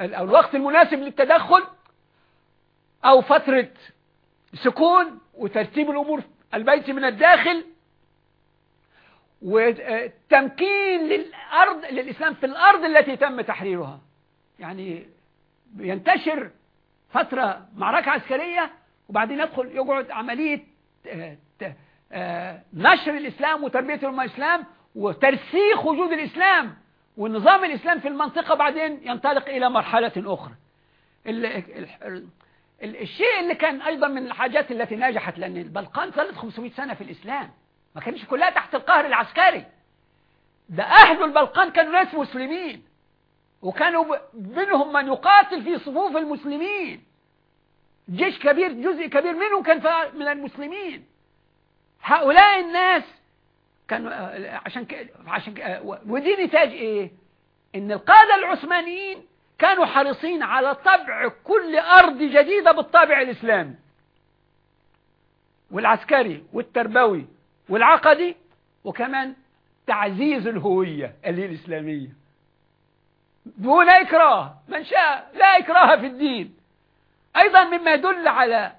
أو الوقت المناسب للتدخل أو فترة سكون وترتيب الأمور البيت من الداخل وتمكين للأرض للإسلام في الأرض التي تم تحريرها. يعني ينتشر فترة معركة عسكرية وبعدين يدخل يقعد عملية نشر الإسلام وتربية الإسلام وترسيخ وجود الإسلام والنظام الإسلام في المنطقة بعدين ينطلق إلى مرحلة أخرى. الشيء اللي كان أيضا من الحاجات التي نجحت لأن البلقان ظلت 500 سنة في الإسلام ما كانش كلها تحت القهر العسكري. ده أهل البلقان كانوا ناس مسلمين. وكانوا منهم من يقاتل في صفوف المسلمين. جيش كبير جزء كبير منهم كان من المسلمين. هؤلاء الناس كانوا عشان عشان ودي نتاج إيه؟ إن القادة العثمانيين كانوا حريصين على طبع كل أرض جديدة بالطابع الإسلامي. والعسكري والتربوي والعقدي وكمان تعزيز الهوية الإسلامية. دون إكراه. من شاء لا إكراه في الدين. أيضا مما يدل على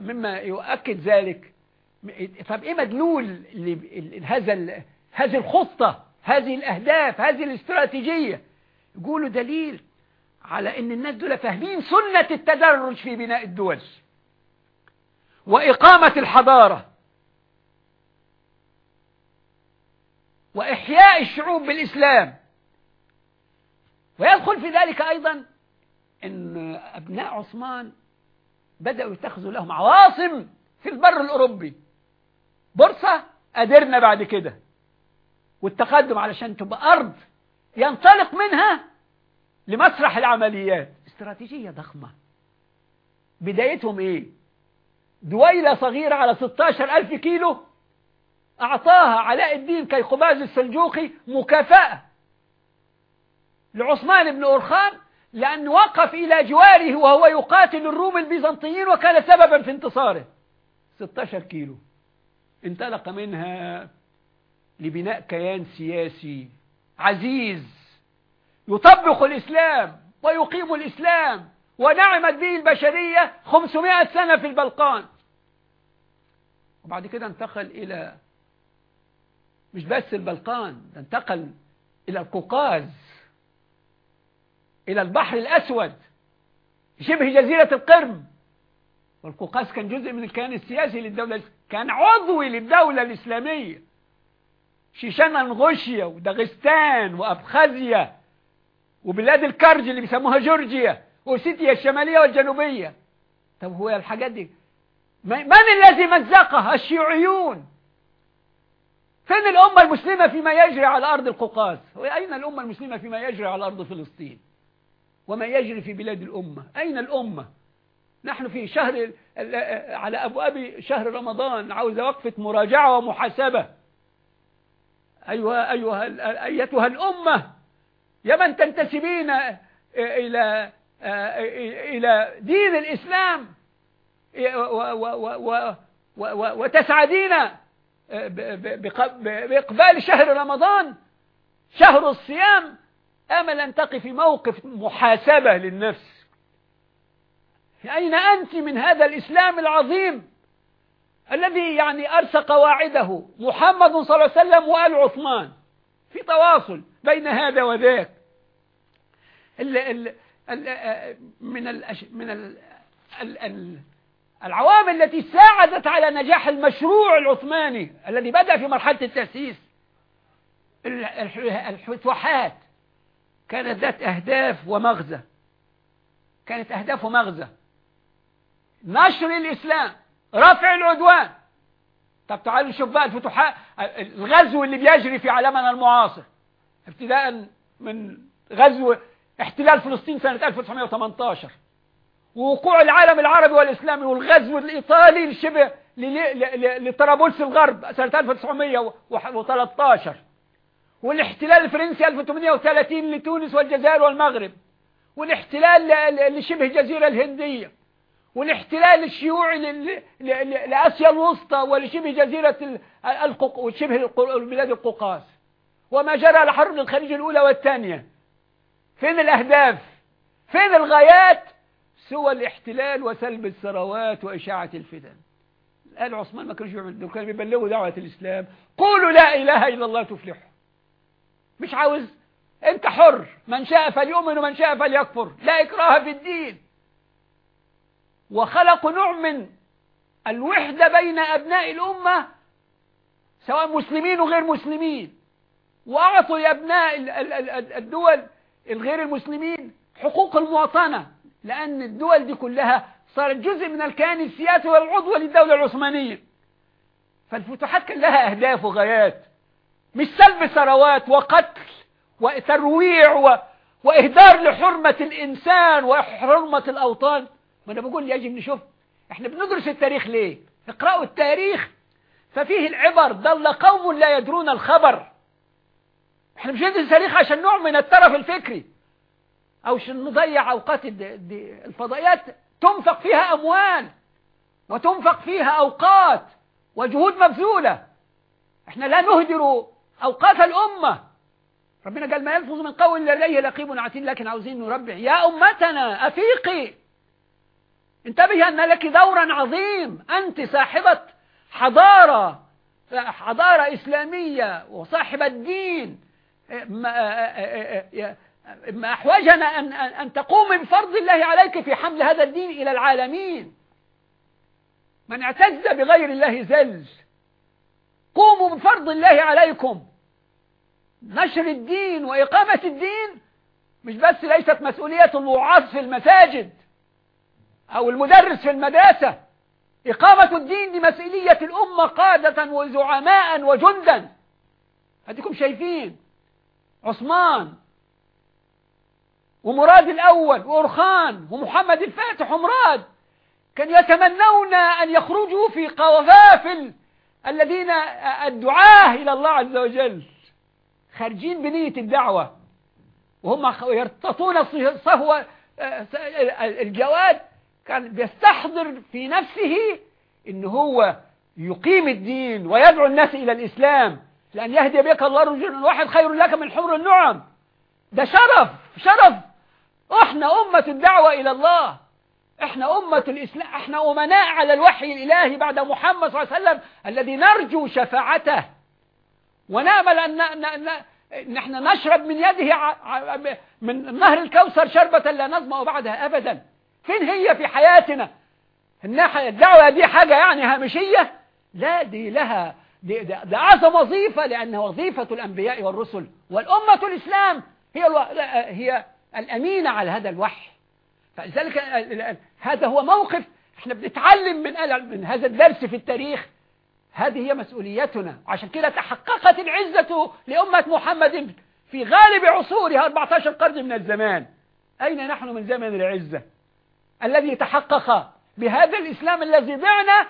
مما يؤكد ذلك. طب إيه مدلول هذا هذه الخطة هذه الأهداف هذه الاستراتيجية؟ يقولوا دليل على إن الناس دول فاهمين سنة التدرج في بناء الدول. وإقامة الحضارة. وإحياء الشعوب بالإسلام. ويدخل في ذلك أيضا أن أبناء عثمان بدأوا يتخذوا لهم عواصم في البر الأوروبي. بورصة قدرنا بعد كده. والتقدم علشان تبقى أرض ينطلق منها لمسرح العمليات. استراتيجية ضخمة. بدايتهم إيه؟ دويلة صغيرة على 16 ألف كيلو أعطاها علاء الدين كيقباز السلجوقي مكافأة. لعثمان بن أرخان لأن وقف إلى جواره وهو يقاتل الروم البيزنطيين وكان سببا في انتصاره. 16 كيلو. انطلق منها لبناء كيان سياسي عزيز يطبق الإسلام ويقيم الإسلام ونعمت به البشرية 500 سنة في البلقان. وبعد كده انتقل إلى مش بس البلقان انتقل إلى القوقاز إلى البحر الأسود شبه جزيرة القرم. والقوقاز كان جزء من الكيان السياسي للدولة كان عضوي للدولة الإسلامية. شيشان أنغوشيا وداغستان وأبخازيا وبلاد الكرج اللي بيسموها جورجيا وسيتيا الشمالية والجنوبية. طب هو الحاجات دي من الذي مزقها؟ الشيوعيون. فين الأمة المسلمة فيما يجري على أرض القوقاز؟ أين الأمة المسلمة فيما يجري على أرض فلسطين؟ وما يجري في بلاد الأمة. أين الأمة؟ نحن في شهر على أبواب شهر رمضان عاوز وقفة مراجعة ومحاسبة. أيها, أيها أيتها الأمة يا من تنتسبين إلى إلى دين الإسلام. وتسعدين بإقبال شهر رمضان شهر الصيام. آمل أن تقف موقف محاسبة للنفس أين أنت من هذا الإسلام العظيم الذي يعني أرسى قواعده محمد صلى الله عليه وسلم وآل عثمان في تواصل بين هذا وذاك؟ ال ال ال من ال من ال ال العوامل التي ساعدت على نجاح المشروع العثماني الذي بدأ في مرحلة التأسيس الفتوحات كانت ذات أهداف ومغزى. كانت أهداف ومغزى. نشر الإسلام رفع العدوان. طب تعالوا نشوف بقى الفتوحات الغزو اللي بيجري في عالمنا المعاصر. ابتداء من غزو احتلال فلسطين سنة 1918 ووقوع العالم العربي والإسلامي والغزو الإيطالي لطرابلس الغرب سنة 1913 والاحتلال الفرنسي 1830 لتونس والجزائر والمغرب والاحتلال لشبه الجزيرة الهندية والاحتلال الشيوعي لآسيا الوسطى ولشبه جزيرة القوق وشبه بلاد القوقاز. وما جرى على حرب الخليج الأولى والثانية. فين الأهداف؟ فين الغايات؟ سوى الاحتلال وسلب الثروات وإشاعة الفتن. آل عثمان ما كانوا يعملوا كانوا بيبلغوا دعوة الإسلام. قولوا لا إله إلا الله تفلحوا. مش عاوز. انت حر. من شاء فليؤمن ومن شاء فليكفر. لا إكراه في الدين. وخلقوا نوع من الوحدة بين أبناء الأمة سواء مسلمين وغير مسلمين. وأعطوا لأبناء الدول الغير المسلمين حقوق المواطنة لأن الدول دي كلها صارت جزء من الكيان السياسي والعضو للدولة العثمانية. فالفتوحات كان لها أهداف وغايات. مش سلب ثروات وقتل وترويع و... وإهدار لحرمة الإنسان وحرمة الأوطان. ما أنا بقول يجب نشوف إحنا بندرس التاريخ ليه؟ اقرأوا التاريخ. ففيه العبر ضل قوم لا يدرون الخبر. إحنا مش ندرس التاريخ عشان نوع من الترف الفكري. أو عشان نضيع أوقات الفضائيات. تنفق فيها أموال. وتنفق فيها أوقات. وجهود مبذولة. إحنا لا نهدر اوقات الأمة. ربنا قال ما يلفظ من قول لديه لقيب عتيد لكن عاوزين نربع يا أمتنا أفيقي. انتبه أن لك دورا عظيم. أنت صاحبة حضارة حضارة إسلامية وصاحبة دين ما أحوجنا أن, أن تقوم بفرض الله عليك في حمل هذا الدين إلى العالمين. من اعتز بغير الله زل قوموا بفرض الله عليكم. نشر الدين وإقامة الدين مش بس ليست مسؤولية الوعاظ في المساجد أو المدرس في المدرسة. إقامة الدين دي مسؤولية الأمة قادة وزعماء وجندا. هديكم شايفين عثمان ومراد الأول وأرخان ومحمد الفاتح ومراد كان يتمنون أن يخرجوا في قوافل الذين الدعاه إلى الله عز وجل. خارجين بنية الدعوة. وهم يرتطون صهوة الجواد. كان بيستحضر في نفسه إن هو يقيم الدين ويدعو الناس إلى الإسلام. لأن يهدي بك الله رجل واحد خير لك من حمر النعم. ده شرف شرف. إحنا أمة الدعوة إلى الله. إحنا أمة الإسلام إحنا أمناء على الوحي الإلهي بعد محمد صلى الله عليه وسلم الذي نرجو شفاعته. ونأمل أن نحن نشرب من يده من نهر الكوثر شربة لا نظمأ بعدها أبدا. فين هي في حياتنا؟ الناحية الدعوة دي حاجة يعني هامشية؟ لا دي لها دي, أعظم وظيفة لأنها وظيفة الأنبياء والرسل. والأمة الإسلام هي ألو... هي الأمينة على هذا الوحي. فلذلك هذا هو موقف إحنا بنتعلم من من هذا الدرس في التاريخ. هذه هي مسؤوليتنا. عشان كده تحققت العزة لأمة محمد في غالب عصورها 14 قرن من الزمان. أين نحن من زمن العزة؟ الذي تحقق بهذا الإسلام الذي بعنا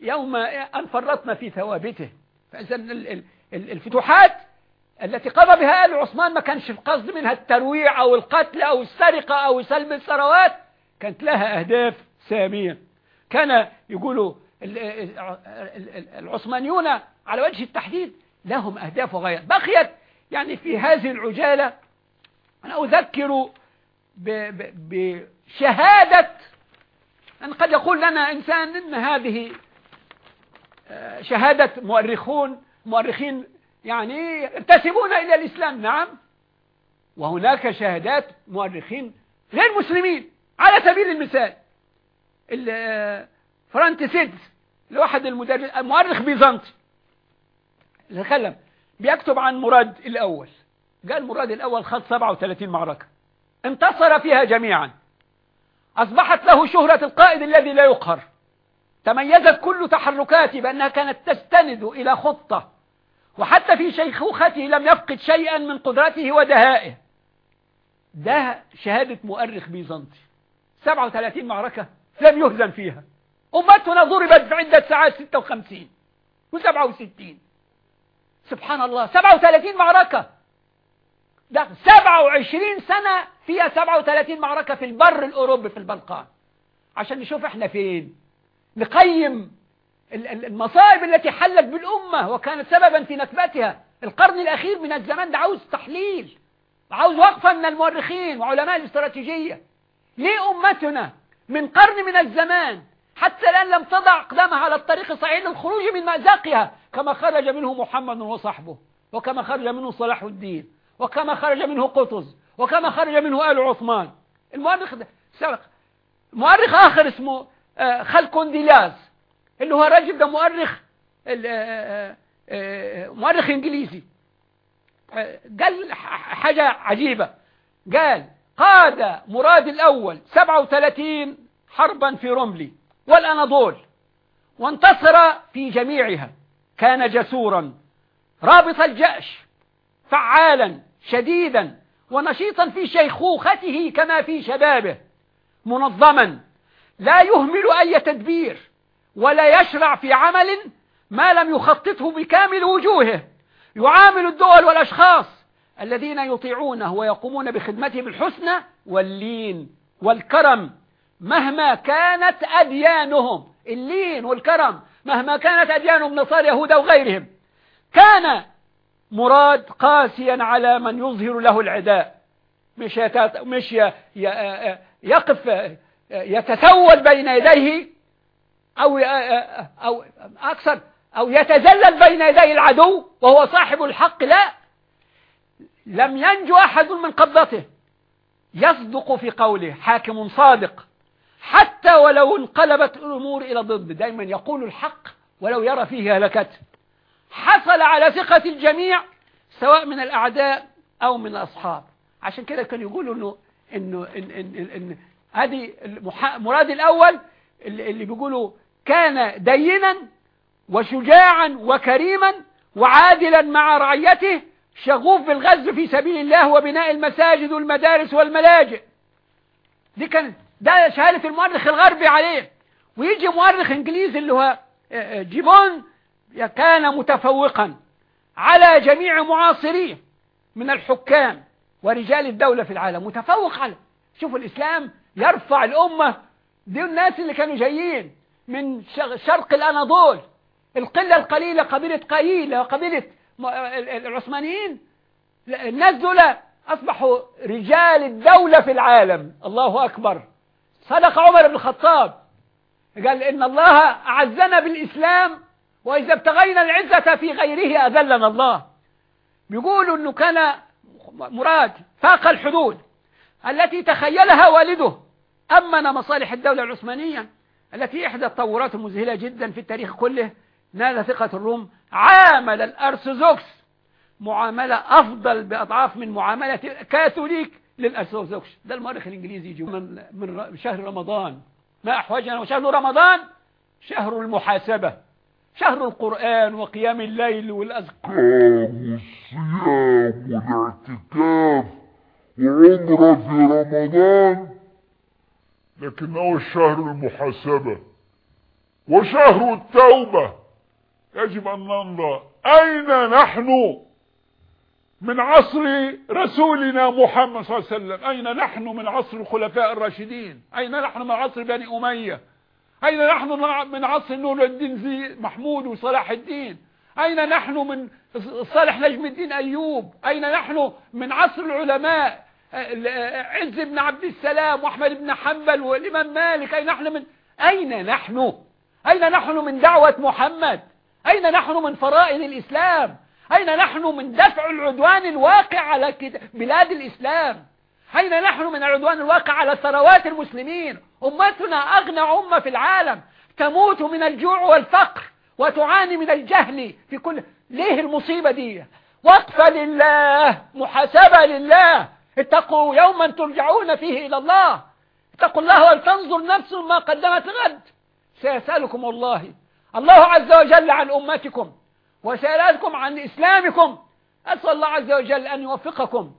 يوم أن فرطنا في ثوابته. فإذا الفتوحات التي قضى بها آل عثمان ما كانش القصد منها الترويع أو القتل أو السرقة أو سلب الثروات كانت لها أهداف سامية. كان يقولوا العثمانيون على وجه التحديد لهم أهداف وغايات. بقيت يعني في هذه العجالة أنا أذكر بشهادة أن قد يقول لنا إنسان إن هذه آه، شهادة مؤرخون مؤرخين يعني ينتسبون إلى الإسلام. نعم. وهناك شهادات مؤرخين غير مسلمين على سبيل المثال. آه، فرانتسيدز لواحد المدرس مؤرخ بيزنطي. اللي تكلم بيكتب عن مراد الأول. قال مراد الأول خد 37 معركة. انتصر فيها جميعا. أصبحت له شهرة القائد الذي لا يقهر. تميزت كل تحركاته بأنها كانت تستند إلى خطة. وحتى في شيخوخته لم يفقد شيئا من قدرته ودهائه. ده شهادة مؤرخ بيزنطي. 37 معركة لم يهزم فيها. أمتنا ضربت في عدة ساعات 56 و67 سبحان الله. 37 معركة. ده 27 سنة فيها 37 معركة في البر الأوروبي في البلقان. عشان نشوف إحنا فين. نقيم المصائب التي حلت بالأمة وكانت سببا في نكبتها. القرن الأخير من الزمان ده عاوز تحليل. عاوز وقفة من المؤرخين وعلماء الاستراتيجية. ليه أمتنا من قرن من الزمان حتى الآن لم تضع أقدامها على الطريق الصحيح للخروج من مأزقها. كما خرج منه محمد وصحبه وكما خرج منه صلاح الدين وكما خرج منه قطز وكما خرج منه آل عثمان. المؤرخ ده سبق مؤرخ آخر اسمه آه، خلكونديلاز اللي هو راجل ده مؤرخ آه، آه، مؤرخ إنجليزي. قال حاجة عجيبة. قال قاد مراد الأول 37 حربا في رملي. والأناضول وانتصر في جميعها. كان جسورا. رابط الجأش فعالا. شديدا. ونشيطا في شيخوخته كما في شبابه. منظما. لا يهمل أي تدبير. ولا يشرع في عمل ما لم يخططه بكامل وجوهه. يعامل الدول والأشخاص الذين يطيعونه ويقومون بخدمته بالحسنى واللين والكرم. مهما كانت أديانهم اللين والكرم مهما كانت أديانهم نصار يهودا وغيرهم كان مراد قاسيا على من يظهر له العداء. مش, يتت... مش. ي... يقف يتسول بين يديه أو أو أكثر أو يتذلل بين يدي العدو وهو صاحب الحق. لا لم ينجو أحد من قبضته. يصدق في قوله حاكم صادق. حتى ولو انقلبت الأمور إلى ضد. دائما يقول الحق ولو يرى فيه هلكته حصل على ثقة الجميع سواء من الأعداء أو من الأصحاب. عشان كده كانوا يقولوا إنه إنه إن إن إن هذه مراد الأول اللي بيقولوا كان دينا وشجاعا وكريما وعادلا مع رعيته شغوف بالغزو في سبيل الله وبناء المساجد والمدارس والملاجئ. دي كان ده شهادة المؤرخ الغربي عليه. ويجي مؤرخ انجليزي اللي هو آه، آه، جيبون كان متفوقا على جميع معاصريه من الحكام ورجال الدولة في العالم. متفوق على شوفوا الإسلام يرفع الأمة. دي الناس اللي كانوا جايين من شرق الأناضول. القلة القليلة قبيلة قيلة وقبيلة العثمانيين. الناس دول أصبحوا رجال الدولة في العالم. الله أكبر. صدق عمر بن الخطاب. قال إن الله أعزنا بالإسلام وإذا ابتغينا العزة في غيره أذلنا الله. بيقولوا أنه كان مراد فاق الحدود التي تخيلها والده. أمن مصالح الدولة العثمانية التي إحدى التطورات المذهلة جدا في التاريخ كله نال ثقة الروم عامل الأرثوذكس. معاملة أفضل بأضعاف من معاملة الكاثوليك للأرثوذكس ده المؤرخ الإنجليزي يجي من, من شهر رمضان. ما أحوجنا وشهر رمضان؟ شهر المحاسبة. شهر القرآن وقيام الليل والأذكار والصيام والاعتكاف وعمرة في رمضان. لكنه الشهر المحاسبة. وشهر التوبة. يجب أن ننظر أين نحن من عصر رسولنا محمد صلى الله عليه وسلم. أين نحن من عصر الخلفاء الراشدين؟ أين نحن من عصر بني أمية؟ أين نحن من عصر نور الدين زي محمود وصلاح الدين؟ أين نحن من صالح نجم الدين أيوب؟ أين نحن من عصر العلماء؟ عز بن عبد السلام وأحمد بن حنبل والإمام مالك. أين نحن من أين نحن؟ أين نحن من دعوة محمد؟ أين نحن من فرائض الإسلام؟ أين نحن من دفع العدوان الواقع على بلاد الإسلام؟ أين نحن من العدوان الواقع على ثروات المسلمين؟ أمتنا أغنى أمة في العالم. تموت من الجوع والفقر وتعاني من الجهل في كل ليه المصيبة دي؟ وقفة لله محاسبة لله. اتقوا يوما ترجعون فيه إلى الله. اتقوا الله ولتنظر نفس ما قدمت غد. سيسألكم الله. الله عز وجل عن أمتكم. وسيسألكم عن إسلامكم. أسأل الله عز وجل أن يوفقكم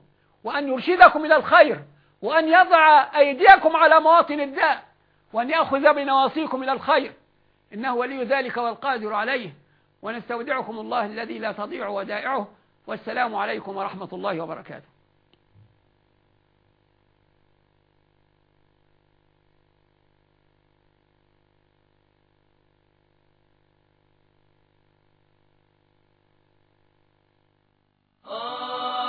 وأن يرشدكم إلى الخير وأن يضع أيديكم على مواطن الداء وأن يأخذ بنواصيكم إلى الخير. إنه ولي ذلك والقادر عليه. ونستودعكم الله الذي لا تضيع ودائعه. والسلام عليكم ورحمة الله وبركاته. Oh.